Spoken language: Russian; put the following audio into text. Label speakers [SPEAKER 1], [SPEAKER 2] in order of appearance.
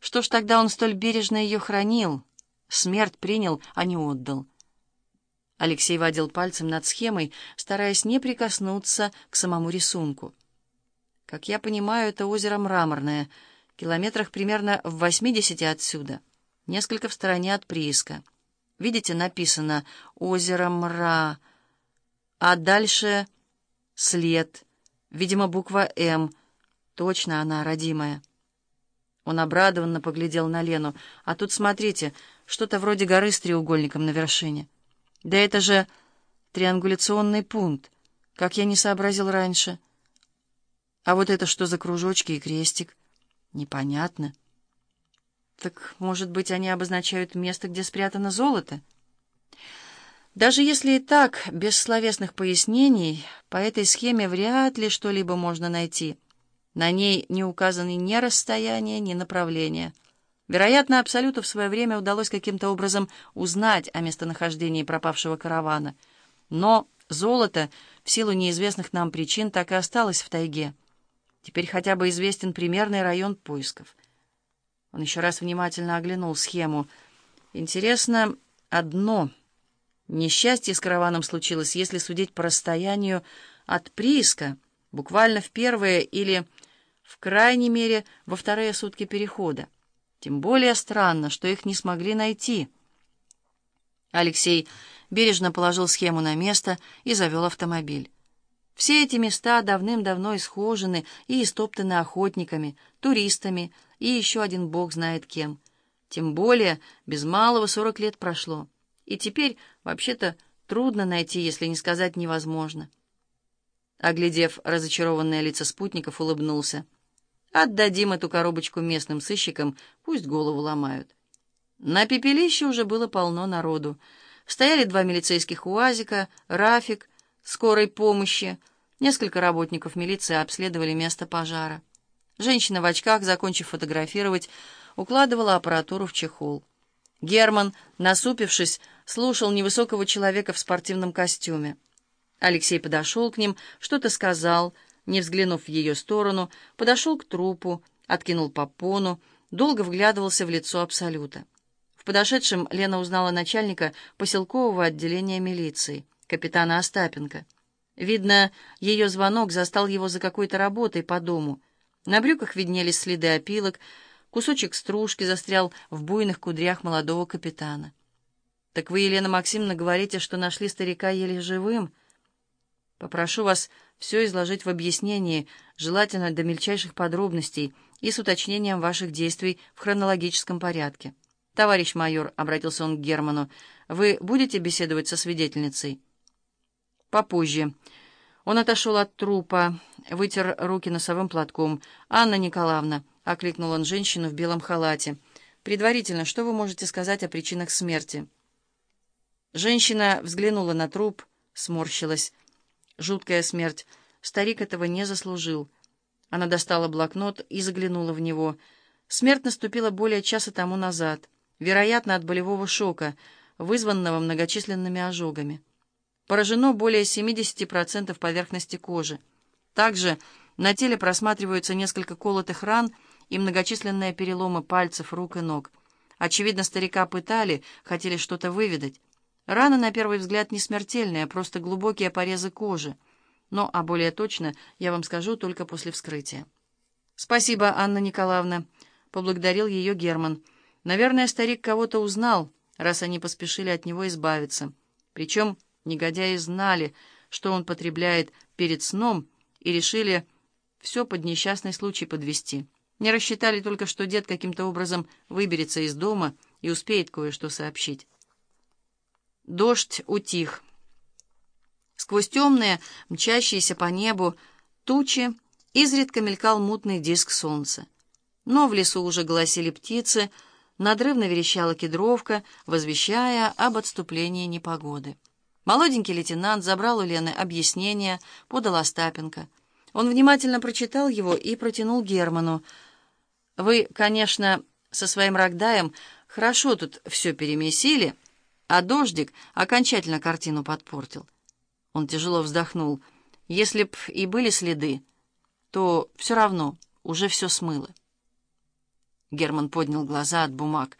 [SPEAKER 1] Что ж тогда он столь бережно ее хранил? Смерть принял, а не отдал. Алексей водил пальцем над схемой, стараясь не прикоснуться к самому рисунку. Как я понимаю, это озеро мраморное, километрах примерно в 80 отсюда, несколько в стороне от прииска. Видите, написано «Озеро Мра», а дальше след, видимо, буква «М». Точно она, родимая. Он обрадованно поглядел на Лену. «А тут, смотрите, что-то вроде горы с треугольником на вершине». Да это же триангуляционный пункт, как я не сообразил раньше. А вот это что за кружочки и крестик? Непонятно. Так, может быть, они обозначают место, где спрятано золото? Даже если и так, без словесных пояснений, по этой схеме вряд ли что-либо можно найти. На ней не указаны ни расстояние, ни направление — Вероятно, Абсолюту в свое время удалось каким-то образом узнать о местонахождении пропавшего каравана. Но золото, в силу неизвестных нам причин, так и осталось в тайге. Теперь хотя бы известен примерный район поисков. Он еще раз внимательно оглянул схему. Интересно одно. Несчастье с караваном случилось, если судить по расстоянию от прииска, буквально в первые или, в крайней мере, во вторые сутки перехода. Тем более странно, что их не смогли найти. Алексей бережно положил схему на место и завел автомобиль. Все эти места давным-давно исхожены и истоптаны охотниками, туристами и еще один бог знает кем. Тем более без малого сорок лет прошло. И теперь, вообще-то, трудно найти, если не сказать невозможно. Оглядев разочарованные лица спутников, улыбнулся. Отдадим эту коробочку местным сыщикам, пусть голову ломают. На пепелище уже было полно народу. Стояли два милицейских УАЗика, Рафик, скорой помощи. Несколько работников милиции обследовали место пожара. Женщина в очках, закончив фотографировать, укладывала аппаратуру в чехол. Герман, насупившись, слушал невысокого человека в спортивном костюме. Алексей подошел к ним, что-то сказал — не взглянув в ее сторону, подошел к трупу, откинул попону, долго вглядывался в лицо Абсолюта. В подошедшем Лена узнала начальника поселкового отделения милиции, капитана Остапенко. Видно, ее звонок застал его за какой-то работой по дому. На брюках виднелись следы опилок, кусочек стружки застрял в буйных кудрях молодого капитана. «Так вы, Елена Максимовна, говорите, что нашли старика еле живым?» «Попрошу вас все изложить в объяснении, желательно до мельчайших подробностей и с уточнением ваших действий в хронологическом порядке. «Товарищ майор», — обратился он к Герману, — «вы будете беседовать со свидетельницей?» «Попозже». Он отошел от трупа, вытер руки носовым платком. «Анна Николаевна», — окликнул он женщину в белом халате, — «предварительно, что вы можете сказать о причинах смерти?» Женщина взглянула на труп, сморщилась. Жуткая смерть. Старик этого не заслужил. Она достала блокнот и заглянула в него. Смерть наступила более часа тому назад, вероятно, от болевого шока, вызванного многочисленными ожогами. Поражено более 70% поверхности кожи. Также на теле просматриваются несколько колотых ран и многочисленные переломы пальцев, рук и ног. Очевидно, старика пытали, хотели что-то выведать. Раны, на первый взгляд, не смертельные, а просто глубокие порезы кожи. Но, а более точно, я вам скажу только после вскрытия. «Спасибо, Анна Николаевна», — поблагодарил ее Герман. «Наверное, старик кого-то узнал, раз они поспешили от него избавиться. Причем негодяи знали, что он потребляет перед сном, и решили все под несчастный случай подвести. Не рассчитали только, что дед каким-то образом выберется из дома и успеет кое-что сообщить». Дождь утих. Сквозь темные, мчащиеся по небу, тучи изредка мелькал мутный диск солнца. Но в лесу уже голосили птицы, надрывно верещала кедровка, возвещая об отступлении непогоды. Молоденький лейтенант забрал у Лены объяснение, подал Остапенко. Он внимательно прочитал его и протянул Герману. «Вы, конечно, со своим Рогдаем хорошо тут все перемесили», а дождик окончательно картину подпортил. Он тяжело вздохнул. Если б и были следы, то все равно уже все смыло. Герман поднял глаза от бумаг.